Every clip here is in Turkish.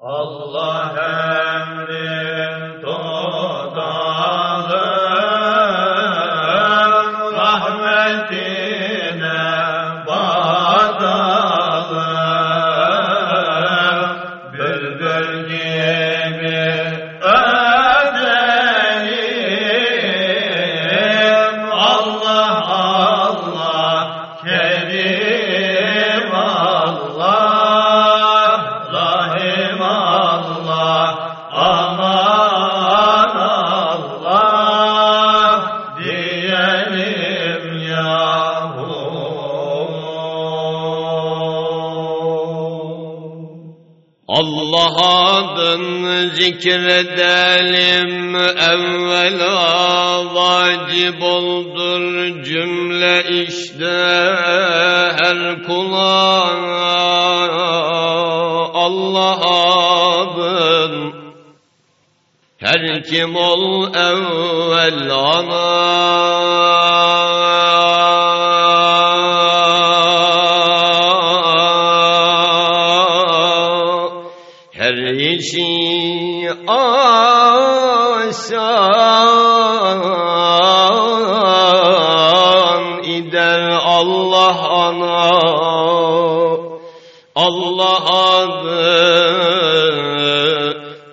Allah emrin zikredelim. Evvela vacip oldur cümle işte. Her kula Allah adın her kim ol evvel ana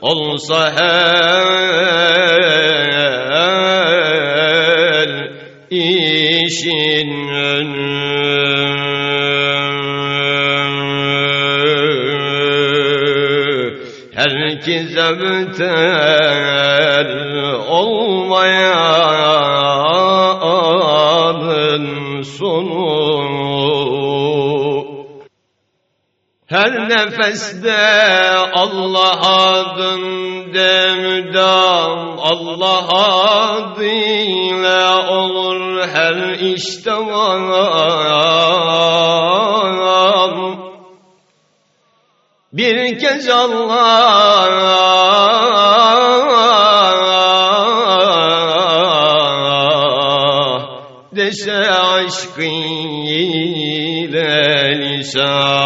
olsa her işin önü herkese beter olmayanın her nefeste Allah adında müdam Allah adıyla olur her işte var. Bir kez Allah dese aşkı ile lisan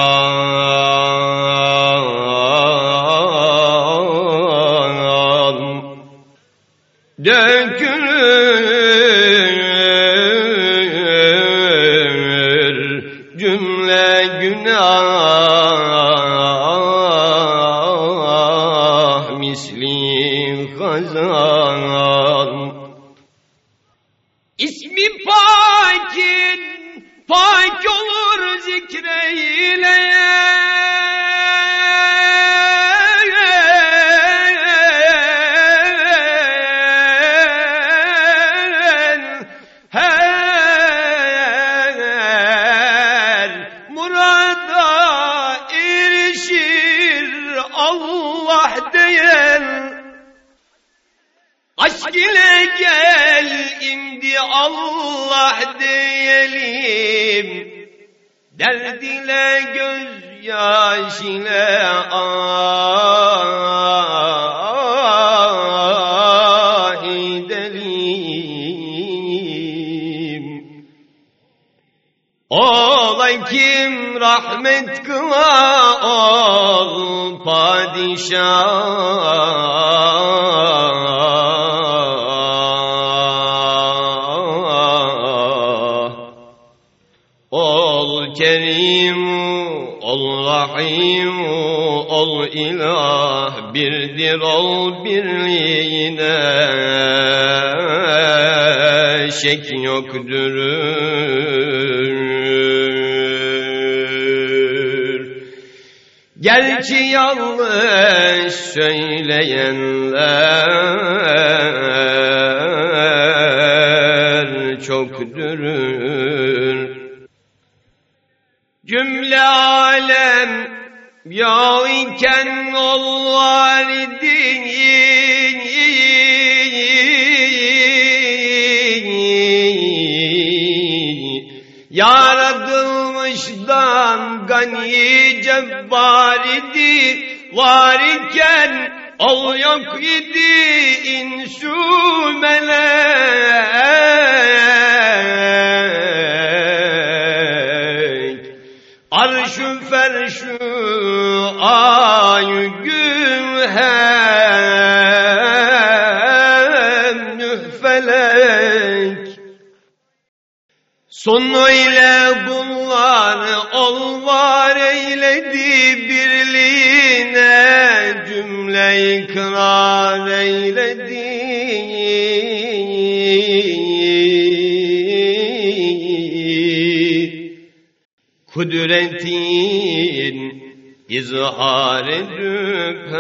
şek yoktur Gerçi yanlış söyleyenler Saniye cebbar idi var iken Ol yok idi insü melek. Arşu ferşu ayü gümhem nühfelek Sonu ile eyledi birliğine cümle ikrar eyledi. Kudretin izhar edip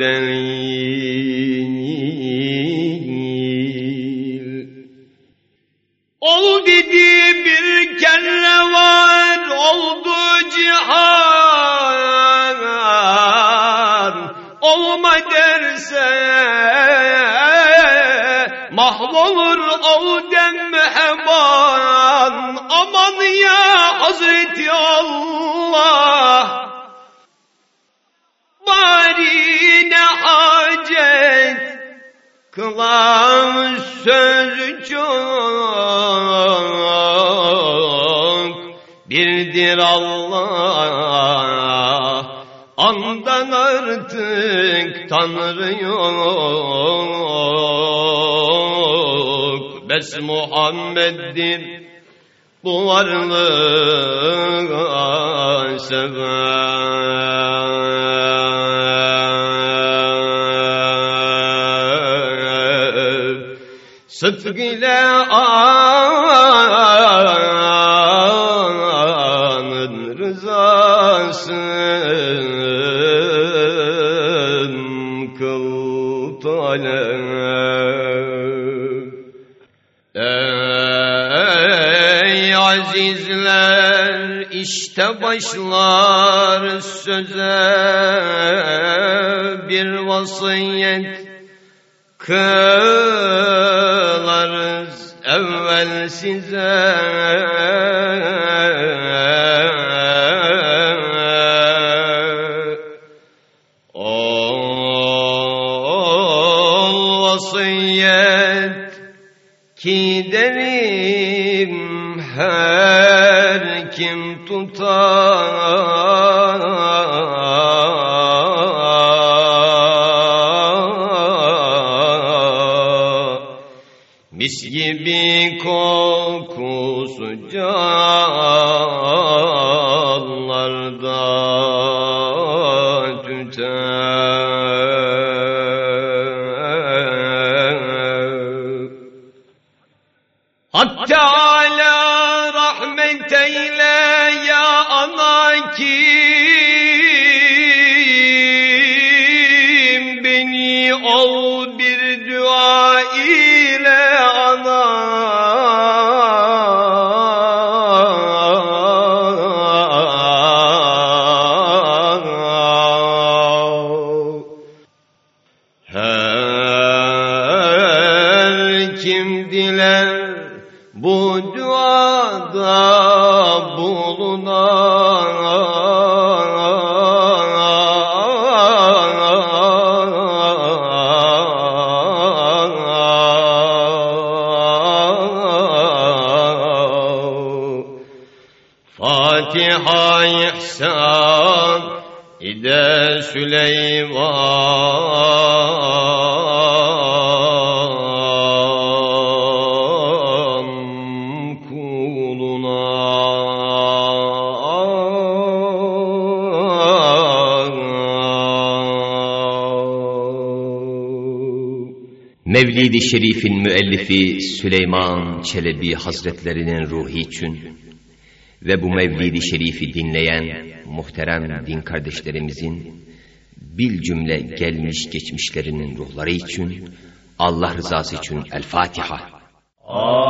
delil. Ol dedi bir kere var oldu cihan olma derse mahvolur ol demheban aman ya Hazreti Kılan söz çok. Birdir Allah Andan artık Tanrı yok. Bes Muhammed'dir bu varlığa sebep Sıdk ile anın rızasın kıl talep. Ey azizler işte başlar söze bir vasiyet kılarız evvel size. Ol vasiyet ki derim her kim tutar Mis gibi Fatiha ihsan ide Süleyman kuluna. Mevlid-i Şerif'in müellifi Süleyman Çelebi Hazretlerinin ruhu için ve bu Mevlid-i Şerif'i dinleyen muhterem din kardeşlerimizin bil cümle gelmiş geçmişlerinin ruhları için Allah rızası için El Fatiha. Allah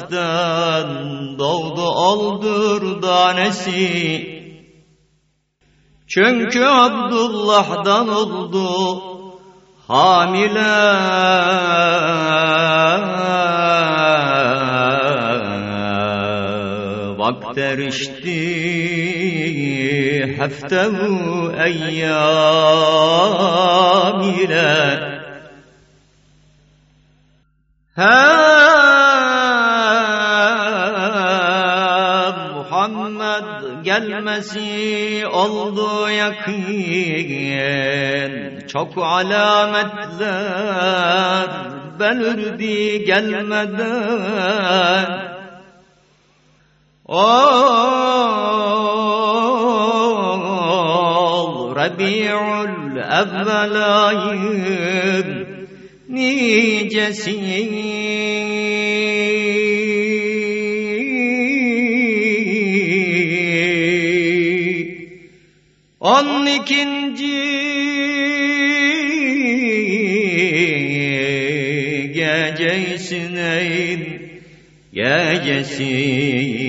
sadeften doğdu oldur danesi çünkü Abdullah'dan oldu hamile vakt erişti heftevu eyyam ile hem gelmesi oldu yakın. Çok alametler belirdi gelmeden. Ol Rabi'ül evvel ayın nicesi On ikinci gecesineyn gecesi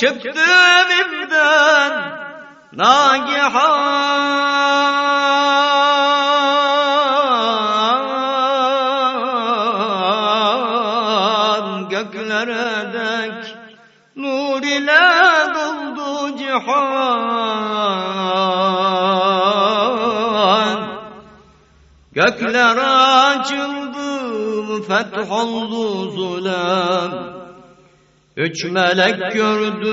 çıktım evimden. Nagihan. Göklere dek nur ile doldu cihan. Gökler açıldı feth oldu zulem Üç melek gördüm.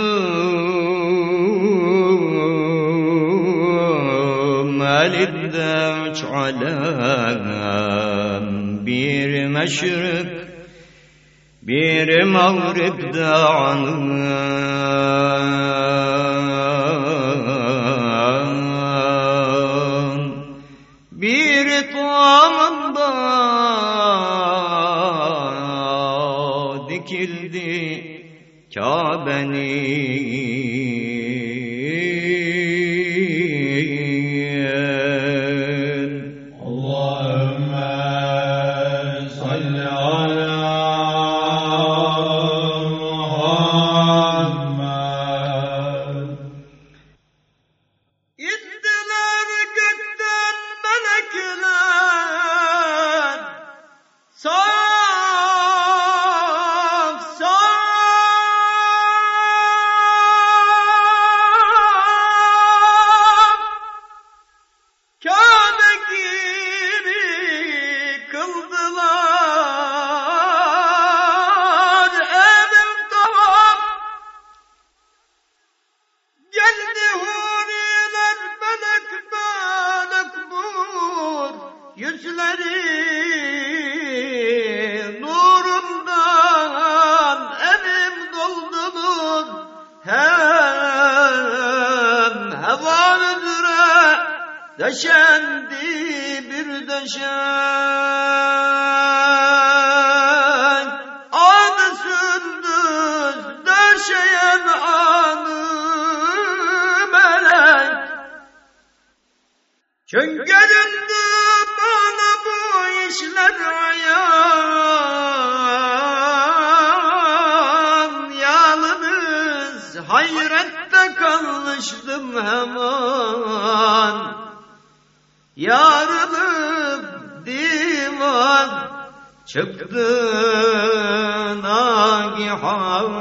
Elinde üç alem. Bir meşrik bir mağribde anım. Bir tamında Kabe'nin 线 çıktı nagihan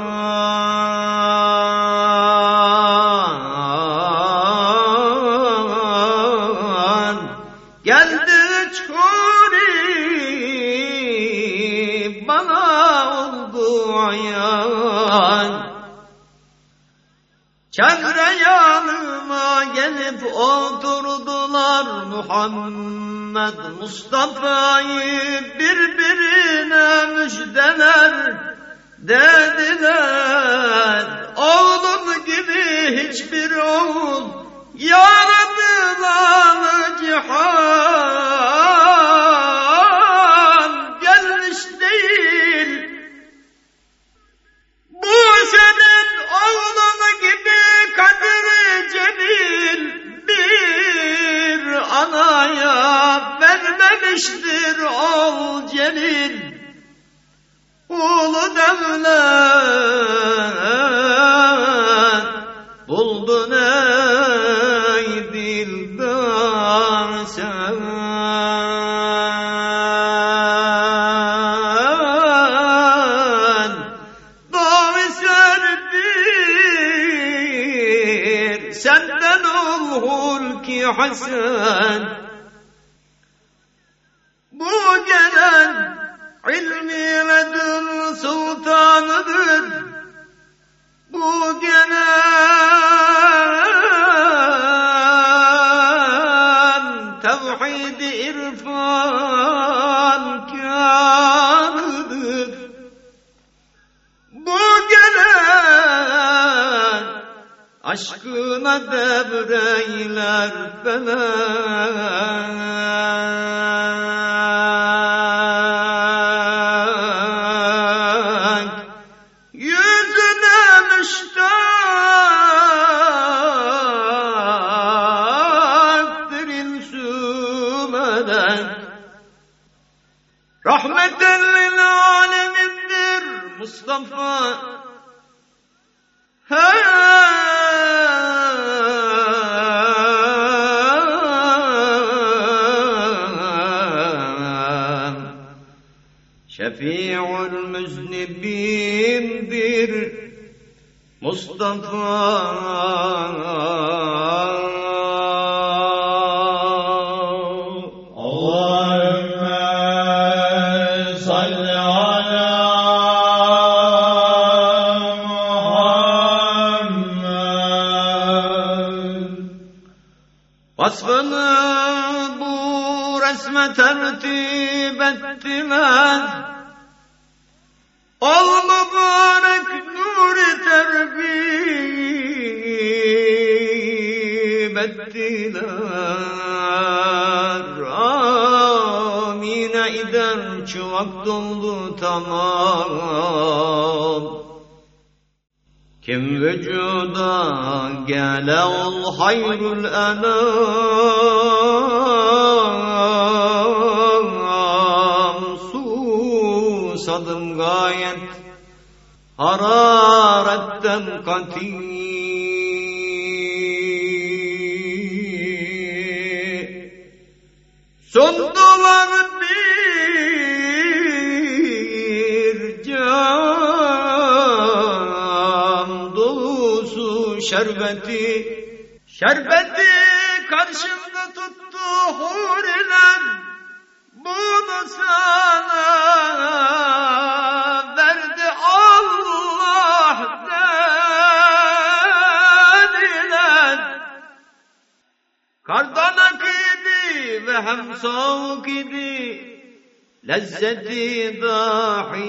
Geldi çuri bana oldu ayan. Çevre yanıma gelip oturdular Muhammed Mustafa'yı hiçbir oğul yaradılan رحمة للعالم در مصطفى. شفيع المذنبين بر مصطفى. Tertip ettiler. Ol mübarek nuri tergib ettiler. Amine eder çuvak doldu tamam. Kim vücuda gele ol hayrul enam gayet hararetten kati Sundular bir cam dolusu şerbeti Şerbeti ve hem soğuk idi Lezzeti dahi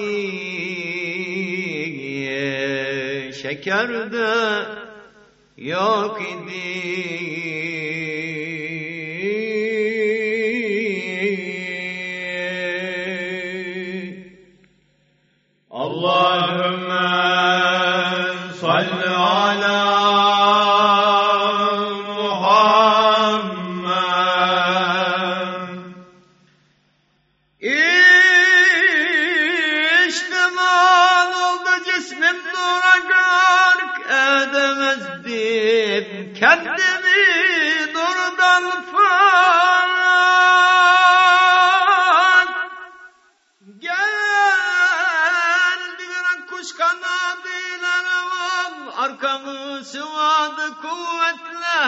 şekerde yok idi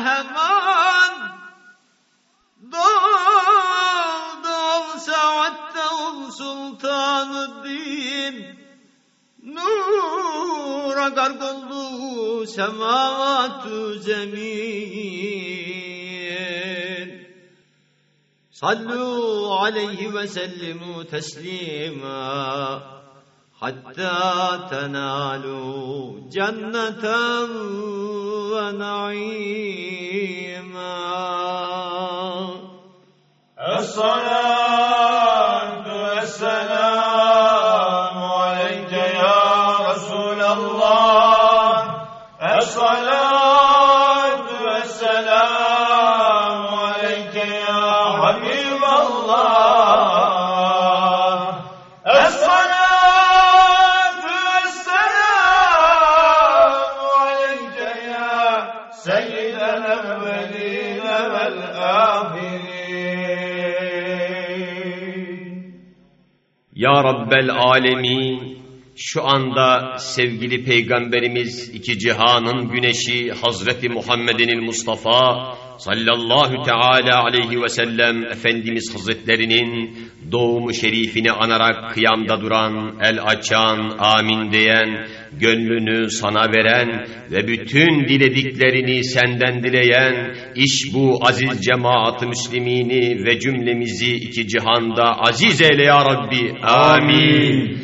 hemen Doğdu ol saatte ol sultanı din. Nura garg oldu semavatü zemin. Sallu aleyhi ve sellimu teslima Hatta tenalu cenneten ve naima. Es-salatu es-selamu aleyke ya Resulallah. Es-salatu Rabbel Alemin, şu anda sevgili Peygamberimiz iki cihanın güneşi Hazreti Muhammed'in Mustafa sallallahu teala aleyhi ve sellem Efendimiz Hazretlerinin doğumu şerifini anarak kıyamda duran, el açan, amin diyen, gönlünü sana veren ve bütün dilediklerini senden dileyen, iş bu aziz cemaat-ı müslimini ve cümlemizi iki cihanda aziz eyle ya Rabbi. Amin.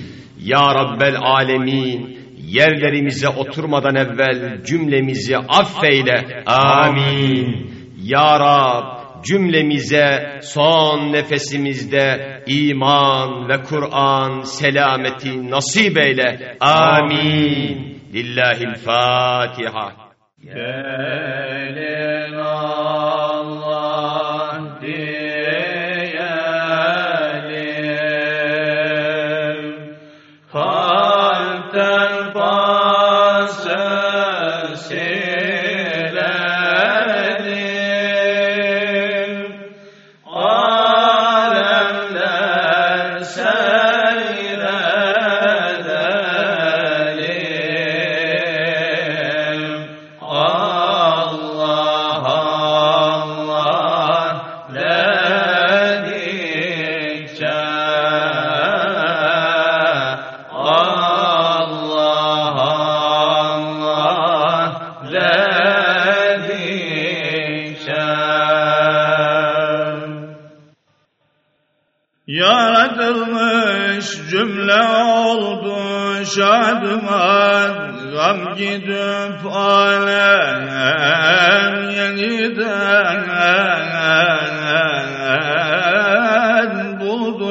Ya Rabbel Alemin, yerlerimize oturmadan evvel cümlemizi affeyle. Amin. Ya Rab, cümlemize son nefesimizde iman ve Kur'an selameti nasip eyle. Amin. Lillahil Fatiha. Gelin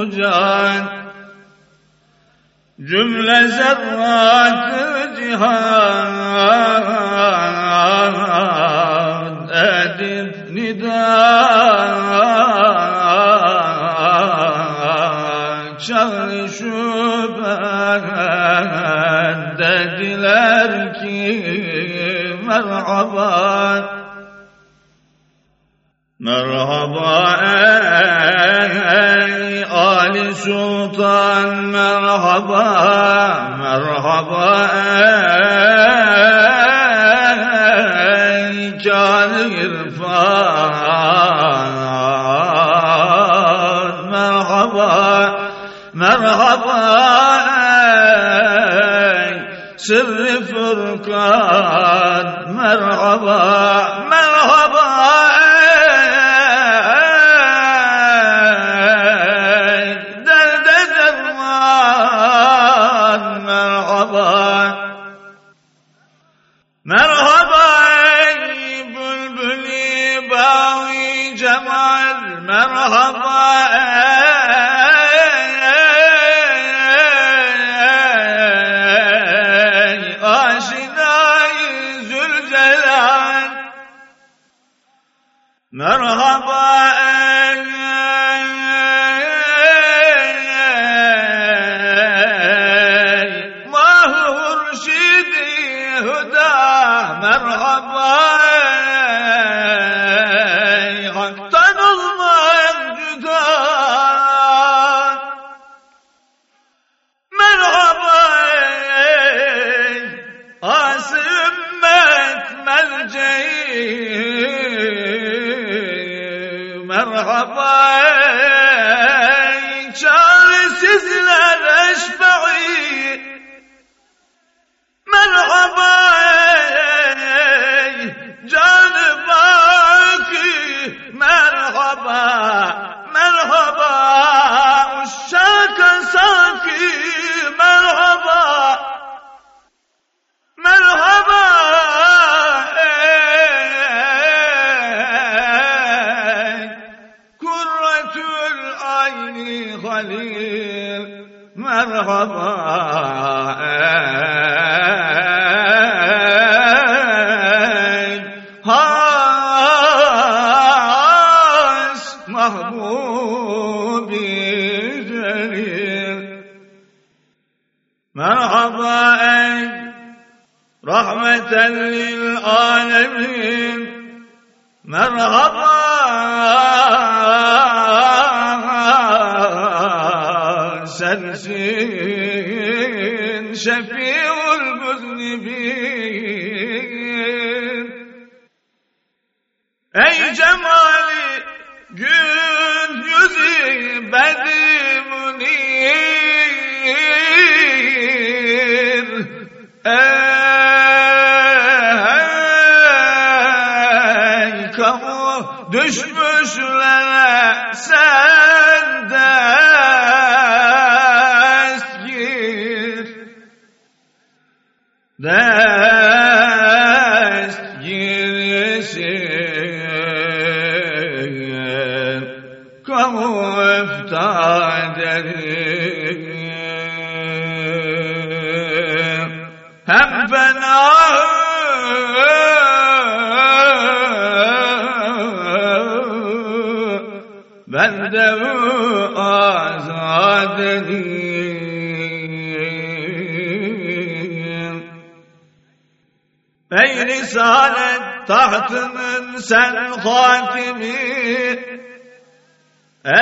can Cümle zerratı cihan edip nida Çağrı şüphen dediler ki merhaba. Merhaba Ali Sultan merhaba merhaba ey Kâr irfan merhaba merhaba ey sensin şefiul müznibin Ey cemali gün yüzü bedi munir Ey kamu düşmüşlere sen Azad edeyim Ey Risalet tahtının sen hatimi Ey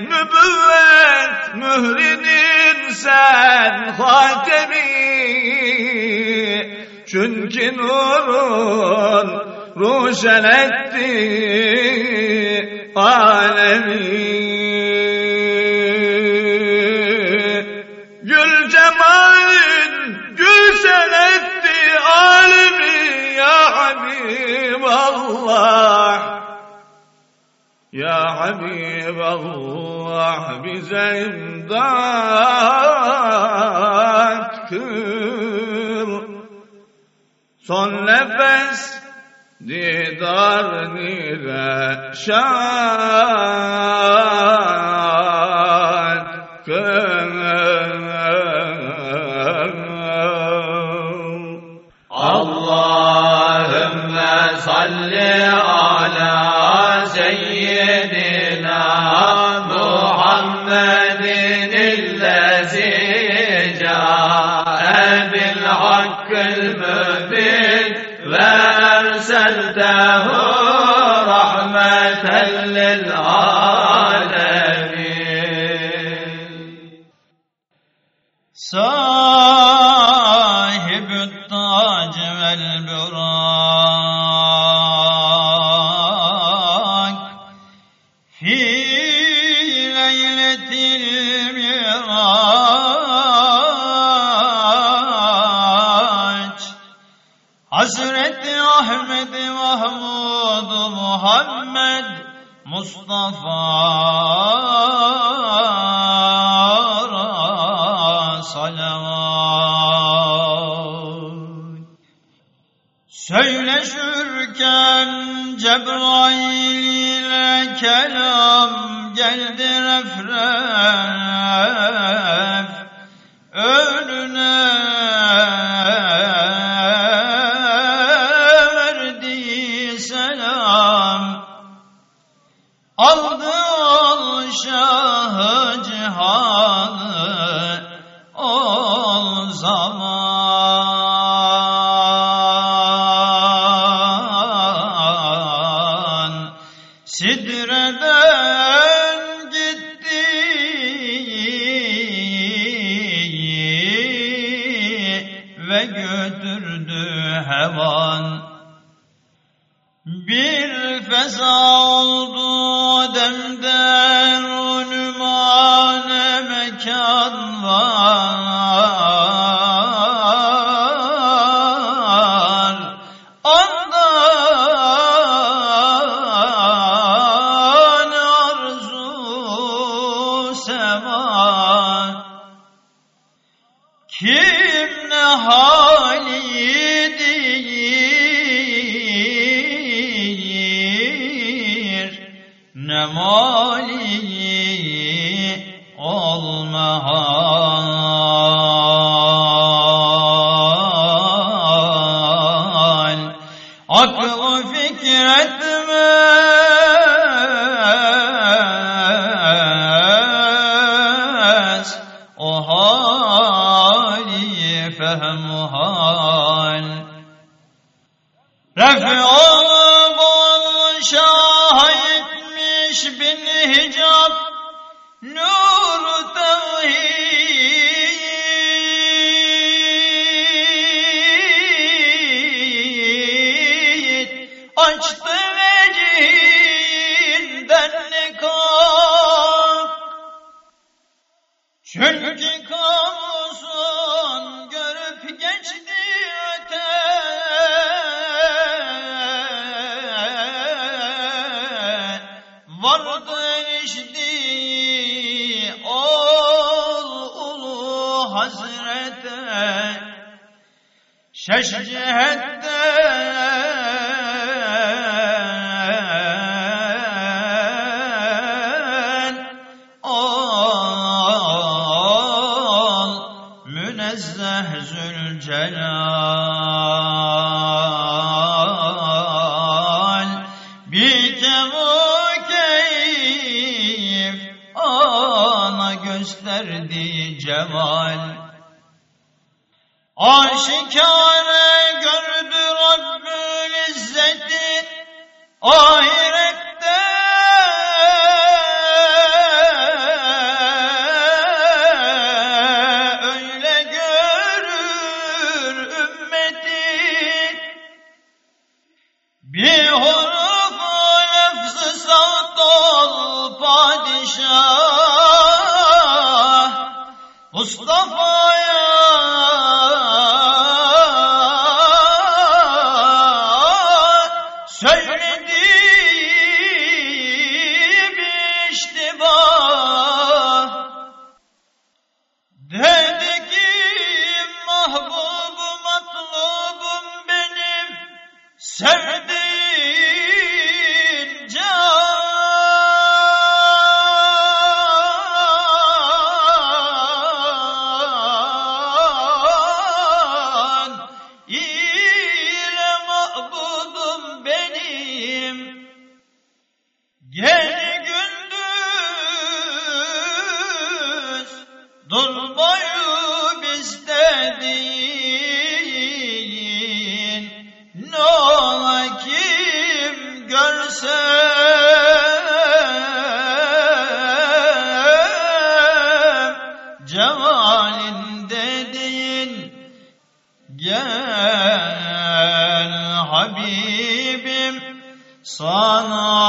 nübüvvet mührinin sen hatemi Çünkü nurun ruşen etti alemi. Gül cemalin gülşen etti alemi ya Habiballah Ya Habiballah bize imdat kıl. Son nefes دیدار نیر شاد Söyleşirken Cebrail ile kelam geldi refref. Önüne verdi selam. Aldı ol واقض فكرة Aşikare gördü Rabbül İzzet'i ahirette. Öyle görür ümmeti. Bir hurufu lefz-i saat ol padişah. Mustafa Habibim sana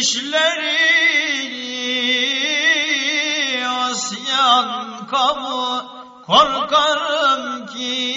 Düşleri asyan kavu korkarım ki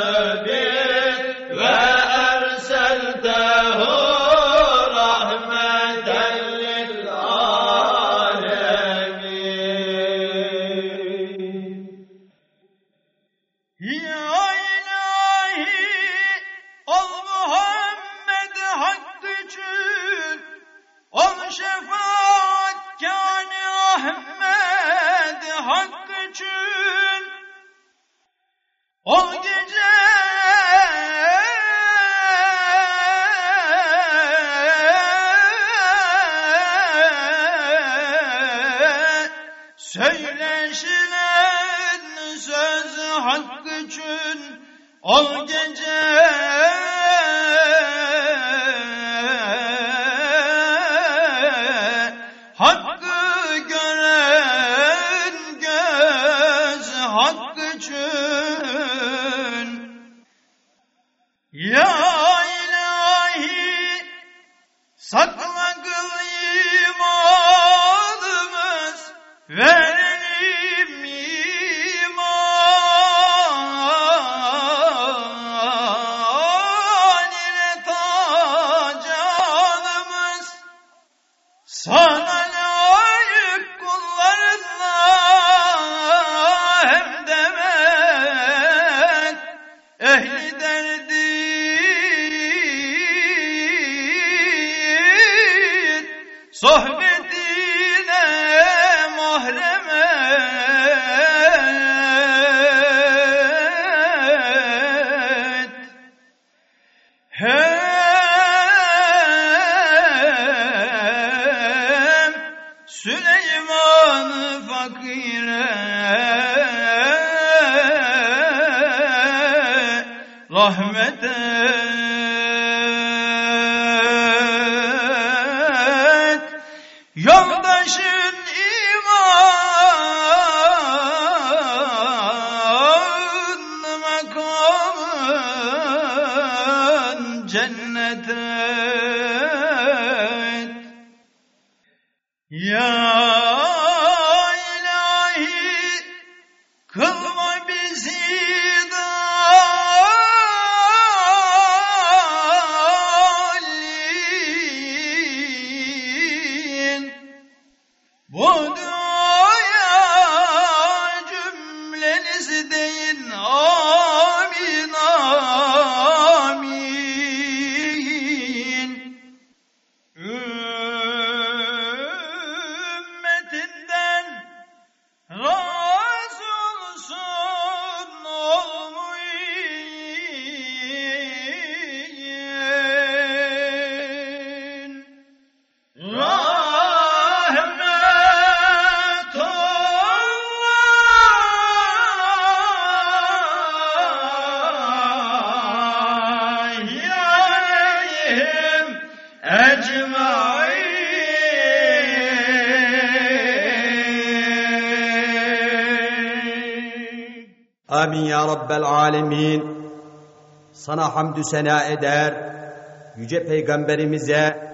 身边 So ya Rabbel alemin. Sana hamdü sena eder. Yüce Peygamberimize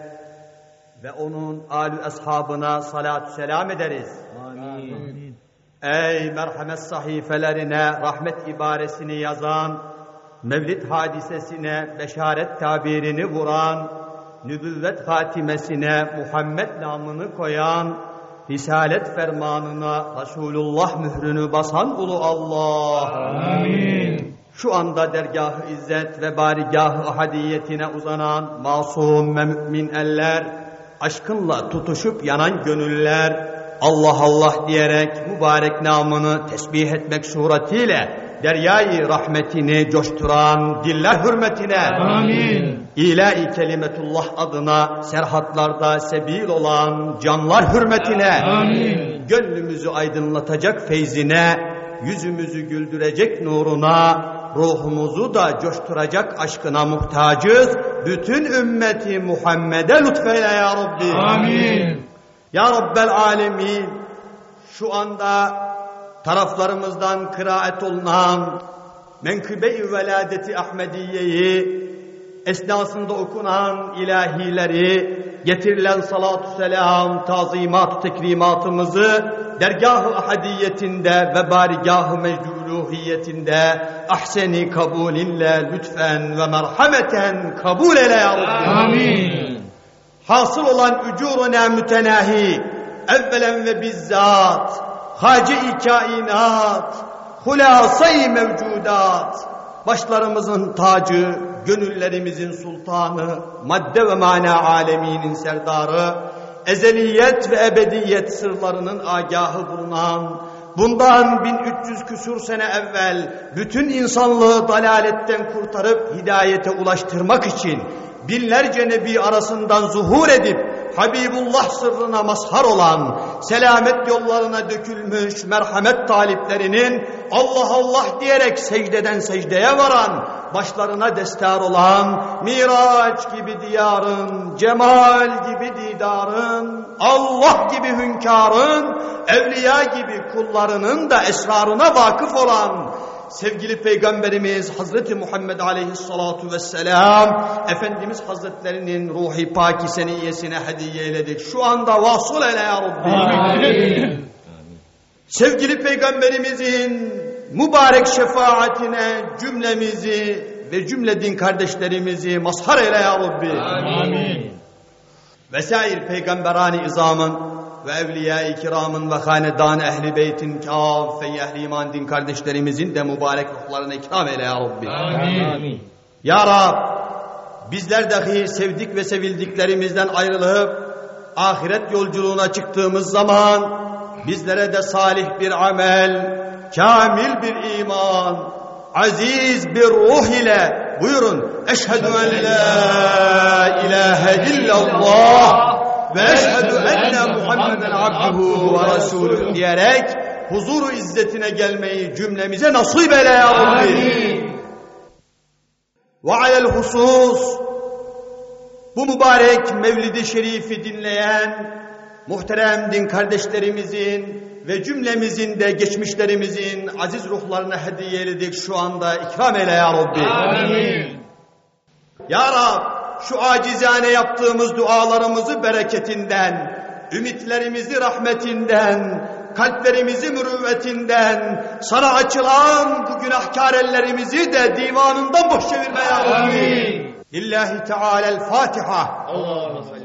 ve onun alü ashabına salatü selam ederiz. Amin. Ey merhamet sahifelerine rahmet ibaresini yazan, mevlid hadisesine beşaret tabirini vuran, nübüvvet hatimesine Muhammed namını koyan, Risalet fermanına Resulullah mührünü basan ulu Allah. Amin. Şu anda dergah-ı izzet ve barigah-ı ahadiyetine uzanan masum ve mümin eller, aşkınla tutuşup yanan gönüller, Allah Allah diyerek mübarek namını tesbih etmek suretiyle deryayı rahmetini coşturan diller hürmetine amin. İlahi kelimetullah adına serhatlarda sebil olan canlar hürmetine amin. Gönlümüzü aydınlatacak feyzine, yüzümüzü güldürecek nuruna, ruhumuzu da coşturacak aşkına muhtacız. Bütün ümmeti Muhammed'e lütfeyle ya Rabbi. Amin. Ya Rabbel Alemin şu anda taraflarımızdan kıraat olunan menkıbe-i veladeti Ahmediye'yi esnasında okunan ilahileri getirilen salatu selam tazimat tekrimatımızı dergah-ı ahadiyetinde ve barigah-ı mecduluhiyetinde ahseni kabulinle lütfen ve merhameten kabul eyle ya Rabbi. Amin. Hasıl olan ücuruna mütenahi evvelen ve bizzat hace-i kainat hulasay mevcudat. Başlarımızın tacı gönüllerimizin sultanı madde ve mana aleminin serdarı ezeliyet ve ebediyet sırlarının agahı bulunan bundan 1300 küsur sene evvel bütün insanlığı dalaletten kurtarıp hidayete ulaştırmak için binlerce nebi arasından zuhur edip Habibullah sırrına mazhar olan, selamet yollarına dökülmüş merhamet taliplerinin Allah Allah diyerek secdeden secdeye varan, başlarına destar olan, Miraç gibi diyarın, cemal gibi didarın, Allah gibi hünkârın, evliya gibi kullarının da esrarına vakıf olan, sevgili Peygamberimiz Hazreti Muhammed Aleyhissalatu Vesselam Efendimiz Hazretlerinin ruhi paki seniyyesine hediye eyledik. Şu anda vasıl eyle ya Rabbi. Amin. Sevgili Peygamberimizin mübarek şefaatine cümlemizi ve cümle din kardeşlerimizi mazhar eyle ya Rabbi. Amin. Vesair peygamberani izamın ve evliya-i kiramın ve hanedan ehli beytin kâfe ehli iman din kardeşlerimizin de mübarek ruhlarına ikram eyle ya Rabbi. Amin. Ya Rab bizler dahi sevdik ve sevildiklerimizden ayrılıp ahiret yolculuğuna çıktığımız zaman bizlere de salih bir amel, kamil bir iman, aziz bir ruh ile buyurun eşhedü en la ilahe illallah ve eşhedü enne Muhammeden abduhu ve resuluh diyerek huzuru izzetine gelmeyi cümlemize nasip eyle ya Rabbi. Ve alel husus bu mübarek mevlidi şerifi dinleyen muhterem din kardeşlerimizin ve cümlemizin de geçmişlerimizin aziz ruhlarına hediye ededik şu anda ikram eyle ya Rabbi. Amin. Ya Rab şu acizane yaptığımız dualarımızı bereketinden, ümitlerimizi rahmetinden, kalplerimizi mürüvvetinden, sana açılan bu günahkar ellerimizi de divanından boş çevirme ya Rabbi. Lillahi Teala'l Fatiha. Allah'a.